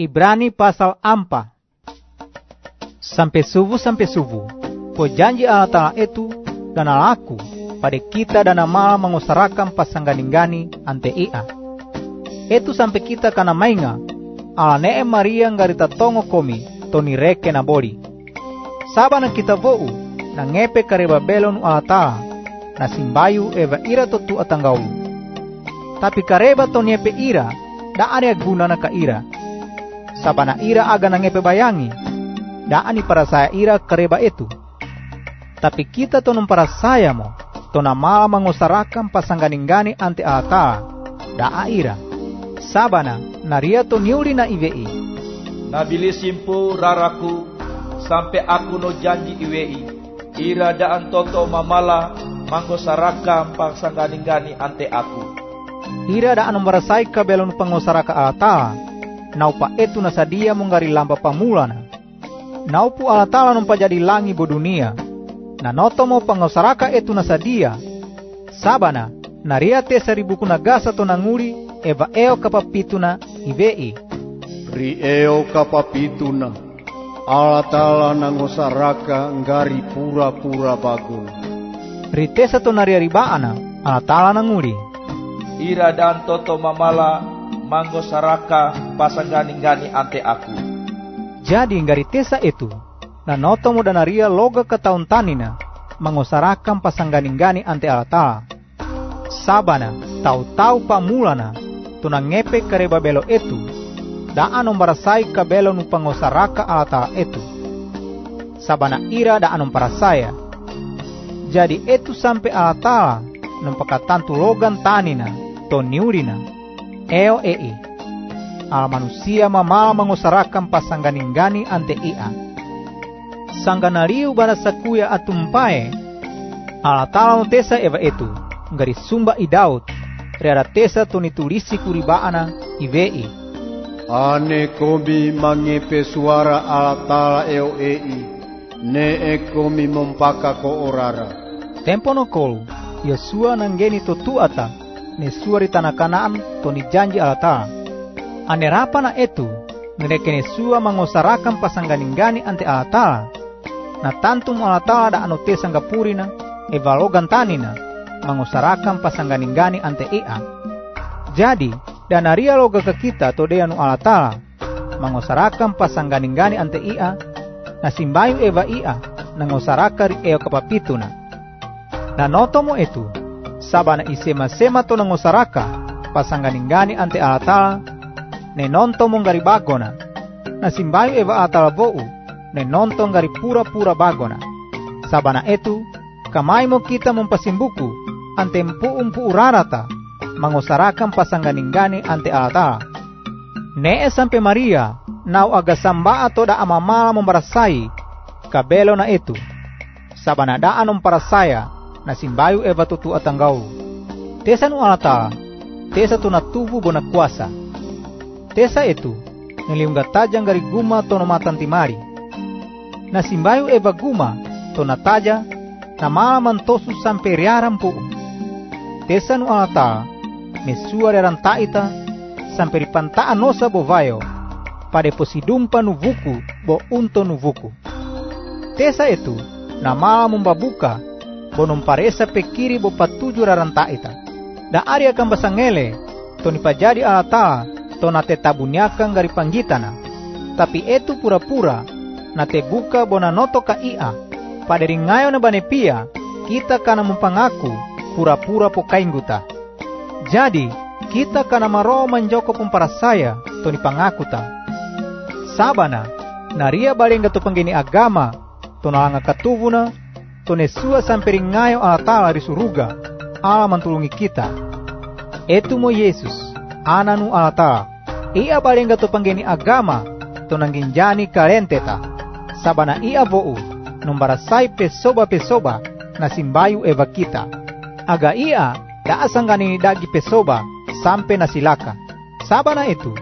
Ibrani pasal ampa. Sampai subuh sampai subuh, po janji Allah Ta'ala itu dan alaku pada kita dan malam mengusarakan pasanggani-gani ante ia. Itu sampai kita kana mainga, ala nee Maria ngarita tongo komi, toni reke na boli. Sabana kita vou, na ngepe kareba belon ala Ta'ala, na simbayu eva ira totu atanggaulu. Tapi kareba to nyepe ira, da ada guna na ka ira, sabana ira aga nangepe bayangi. Daani para saya ira kereba itu. Tapi kita tonon para saya mo tona mala mangusarakan pasangganinggani ante ata. Da ira. Sabana naria to niuli na iwei nabili simpu raraku sampai aku no janji iwei ira daan toto mamala mangusarakan pasangganinggani ante aku. Ira daan merasai kabelon pangusaraka ata naupa etu na sadia munggari lamba pamulana. Naupu alatala numpa jadi langi bo dunia. Na noto mo pangosaraka etu na sadia. Sabana, naria te seribuku nagasa to nanguli eva eo kapapituna ivei. Ri eo kapapituna. Alatala nangosaraka ngari pura-pura bagun. Ri tesa to naria ribaana, alatala nanguli. Ira dan toto mamala manggo saraka pasanggani-gani ante aku. Jadi ngari tesa itu, na noto mo danaria loga kataun tanina, mangosarakan pasanggani-gani ante alata. Sabana, tau-tau pamulana, tunang ngepe kareba belo itu, daan barasai kabelo nu pangosaraka alata itu. Sabana ira daan parasaya. Jadi itu sampai alata, nampakatantu logan tanina, to niurina, eo ei. Al manusia mamala mengusarakan pasangganinggani ante ia. Sangganaliu bana sakuya atumpae. Ala tala tesa eva itu. Ngari sumba i Daud. Reara tesa tunitulisi kuribaana ivei. Ane komi mangepe suara ala tala eo ei. Ne e komi mompaka ko orara. Tempo no kolu. Yosua nanggeni totuata ni suari tanah kanaan to ni janji alata. Ane rapa na etu, mereka ni sua mangosarakan pasangganinggani ante alata. Na tantum alata da anote sanggapurina, evalogan tanina, mangosarakan pasangganinggani ante ia. Jadi, dan aria loga ke kita to anu alata, mangosarakan pasangganinggani ante ia, na simbayu eva ia, nangosarakari eo kapapituna. Na noto mo sabana isema-sema to nangosaraka pasanganingani ante alatala ne nonto mong gari bagona. Na simbayo eva vou ne nonto gari pura-pura bagona. Sabana etu kamay mo kita mong pasimbuku ante mpu-umpu urarata mangosarakan pasanganingani ante alatala ne sampai Maria nau aga samba ato da amamala membarasai kabelo na etu. Sabana daan parasaya na simbayu eva tutu atanggau. Tesa nu alata, tesa tu na tubu bona kuasa. Tesa itu, niliung tajang gari guma to no matan timari. Na simbayu eva guma, to taja, na malaman tosu sampai riaram pu. Tesa nu alata, me suare taita, sampai ripantaan nosa bovayo, pada posidumpa nu vuku, bo unto nu vuku. Tesa itu, na malam membabuka, bonom paresa pekiri bo patuju raranta ita. Da ari akan basangele, to ni pajadi alata, to na te tabunyakan gari panggitana. Tapi itu pura-pura, na te buka bona noto ka ia, pada ringayo na banepia, kita kana mempangaku, pura-pura po kaingguta. Jadi, kita kana maro manjoko pumpara saya, to ni pangakuta. Sabana, naria baling to panggini agama, to nalanga katubuna, tonesua sampai ngayo ala tala di suruga, ala mantulungi kita. Etu mo Yesus, ananu ala tala. Ia balenga to panggeni agama, to nangginjani kalenteta. Sabana ia vou, nombarasai pesoba pesoba, na simbayu eva kita. Aga ia, daasangani dagi pesoba, sampai nasilaka. Sabana itu,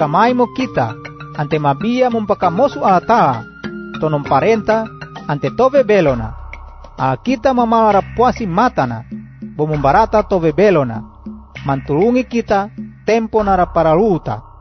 kamay mo kita, ante mabia mumpakamosu ala tala, to parenta, ante tove belona. Kita mamara puasi matana, bomumbarata tove belona. Mantulungi kita tempo nara para luta.